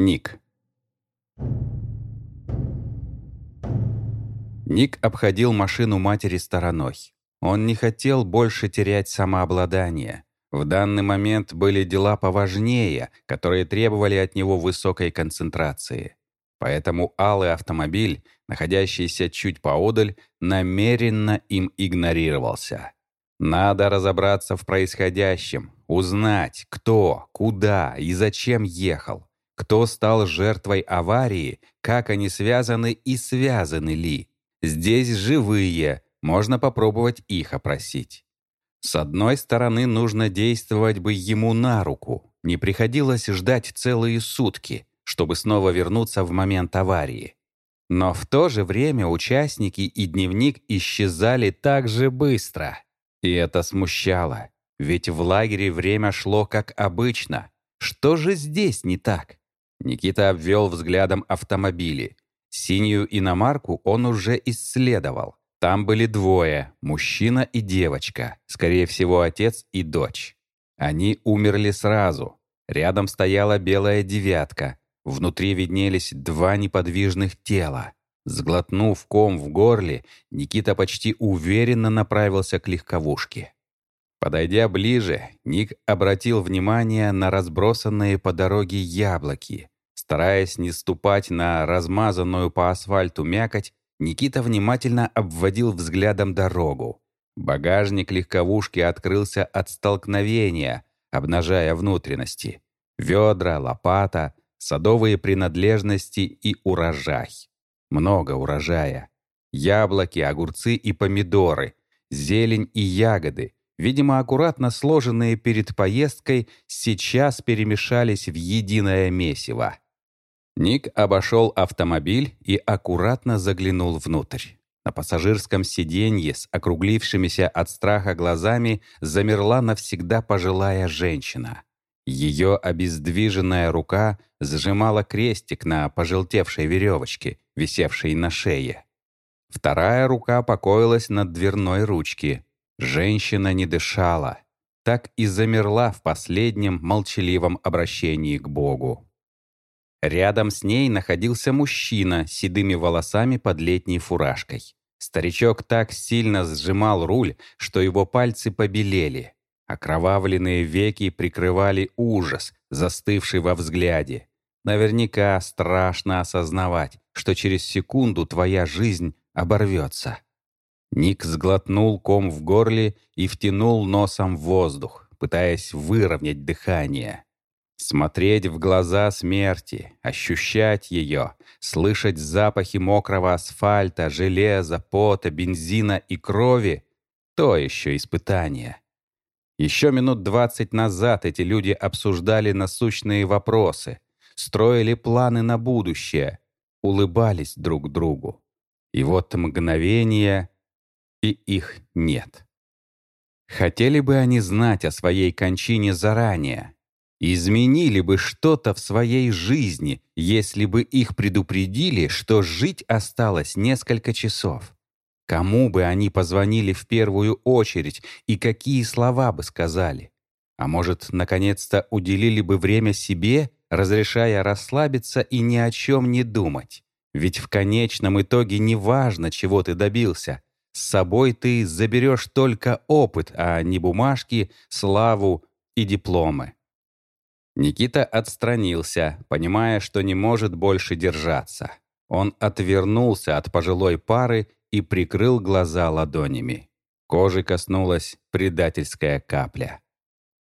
Ник. Ник обходил машину матери стороной. Он не хотел больше терять самообладание. В данный момент были дела поважнее, которые требовали от него высокой концентрации. Поэтому алый автомобиль, находящийся чуть поодаль, намеренно им игнорировался. Надо разобраться в происходящем, узнать, кто, куда и зачем ехал, кто стал жертвой аварии, как они связаны и связаны ли. Здесь живые, можно попробовать их опросить. С одной стороны, нужно действовать бы ему на руку. Не приходилось ждать целые сутки, чтобы снова вернуться в момент аварии. Но в то же время участники и дневник исчезали так же быстро. И это смущало. Ведь в лагере время шло как обычно. Что же здесь не так? Никита обвел взглядом автомобили. Синюю иномарку он уже исследовал. Там были двое, мужчина и девочка, скорее всего, отец и дочь. Они умерли сразу. Рядом стояла белая девятка. Внутри виднелись два неподвижных тела. Сглотнув ком в горле, Никита почти уверенно направился к легковушке. Подойдя ближе, Ник обратил внимание на разбросанные по дороге яблоки. Стараясь не ступать на размазанную по асфальту мякоть, Никита внимательно обводил взглядом дорогу. Багажник легковушки открылся от столкновения, обнажая внутренности. Ведра, лопата, садовые принадлежности и урожай. Много урожая. Яблоки, огурцы и помидоры, зелень и ягоды, видимо, аккуратно сложенные перед поездкой, сейчас перемешались в единое месиво. Ник обошел автомобиль и аккуратно заглянул внутрь. На пассажирском сиденье с округлившимися от страха глазами замерла навсегда пожилая женщина. Ее обездвиженная рука сжимала крестик на пожелтевшей веревочке, висевшей на шее. Вторая рука покоилась над дверной ручки. Женщина не дышала. Так и замерла в последнем молчаливом обращении к Богу. Рядом с ней находился мужчина с седыми волосами под летней фуражкой. Старичок так сильно сжимал руль, что его пальцы побелели. Окровавленные веки прикрывали ужас, застывший во взгляде. Наверняка страшно осознавать, что через секунду твоя жизнь оборвется. Ник сглотнул ком в горле и втянул носом в воздух, пытаясь выровнять дыхание. Смотреть в глаза смерти, ощущать ее, слышать запахи мокрого асфальта, железа, пота, бензина и крови — то еще испытание. Еще минут двадцать назад эти люди обсуждали насущные вопросы, строили планы на будущее, улыбались друг другу. И вот мгновение, и их нет. Хотели бы они знать о своей кончине заранее, изменили бы что-то в своей жизни, если бы их предупредили, что жить осталось несколько часов. Кому бы они позвонили в первую очередь и какие слова бы сказали? А может, наконец-то уделили бы время себе, разрешая расслабиться и ни о чем не думать? Ведь в конечном итоге не важно, чего ты добился. С собой ты заберешь только опыт, а не бумажки, славу и дипломы. Никита отстранился, понимая, что не может больше держаться. Он отвернулся от пожилой пары и прикрыл глаза ладонями. Кожи коснулась предательская капля.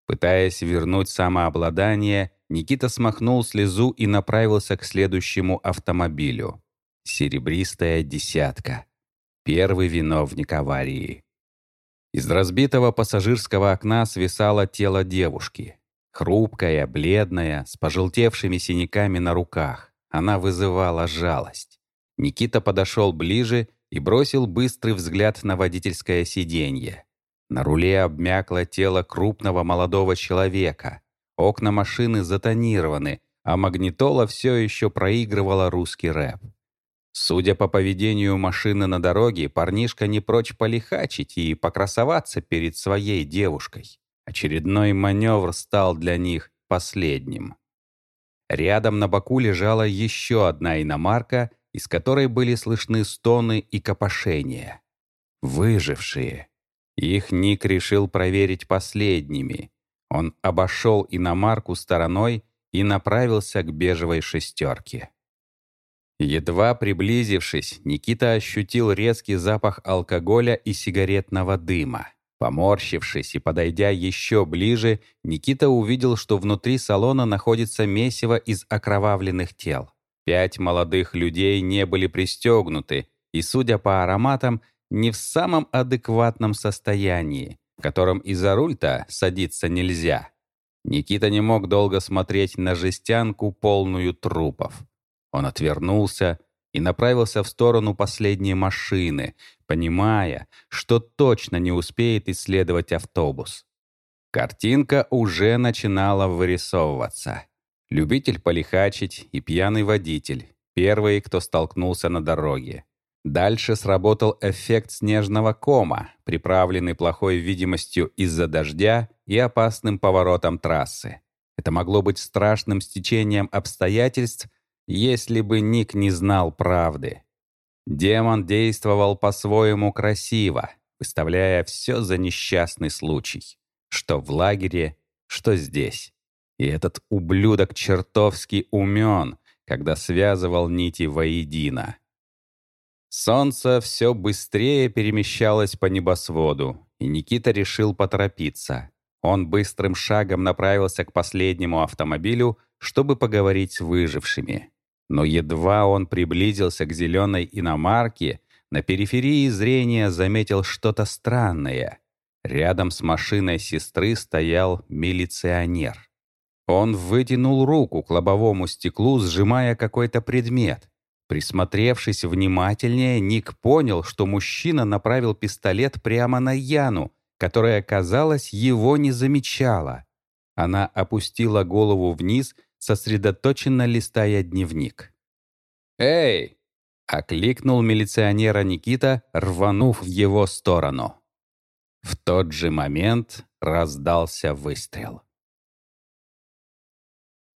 Пытаясь вернуть самообладание, Никита смахнул слезу и направился к следующему автомобилю. Серебристая десятка. Первый виновник аварии. Из разбитого пассажирского окна свисало тело девушки. Хрупкая, бледная, с пожелтевшими синяками на руках. Она вызывала жалость. Никита подошел ближе и бросил быстрый взгляд на водительское сиденье. На руле обмякло тело крупного молодого человека. Окна машины затонированы, а магнитола все еще проигрывала русский рэп. Судя по поведению машины на дороге, парнишка не прочь полихачить и покрасоваться перед своей девушкой. Очередной маневр стал для них последним. Рядом на боку лежала еще одна иномарка, из которой были слышны стоны и копошения. Выжившие. Их Ник решил проверить последними. Он обошел иномарку стороной и направился к бежевой шестерке. Едва приблизившись, Никита ощутил резкий запах алкоголя и сигаретного дыма. Поморщившись и подойдя еще ближе, Никита увидел, что внутри салона находится месиво из окровавленных тел. Пять молодых людей не были пристегнуты и, судя по ароматам, не в самом адекватном состоянии, в котором и за руль-то садиться нельзя. Никита не мог долго смотреть на жестянку, полную трупов. Он отвернулся и направился в сторону последней машины, понимая, что точно не успеет исследовать автобус. Картинка уже начинала вырисовываться. Любитель полихачить и пьяный водитель — первые, кто столкнулся на дороге. Дальше сработал эффект снежного кома, приправленный плохой видимостью из-за дождя и опасным поворотом трассы. Это могло быть страшным стечением обстоятельств — если бы Ник не знал правды. Демон действовал по-своему красиво, выставляя все за несчастный случай. Что в лагере, что здесь. И этот ублюдок чертовски умен, когда связывал нити воедино. Солнце все быстрее перемещалось по небосводу, и Никита решил поторопиться. Он быстрым шагом направился к последнему автомобилю, чтобы поговорить с выжившими. Но едва он приблизился к зеленой иномарке, на периферии зрения заметил что-то странное. Рядом с машиной сестры стоял милиционер. Он вытянул руку к лобовому стеклу, сжимая какой-то предмет. Присмотревшись внимательнее, Ник понял, что мужчина направил пистолет прямо на Яну, которая, казалось, его не замечала. Она опустила голову вниз сосредоточенно листая дневник. «Эй!» — окликнул милиционера Никита, рванув в его сторону. В тот же момент раздался выстрел.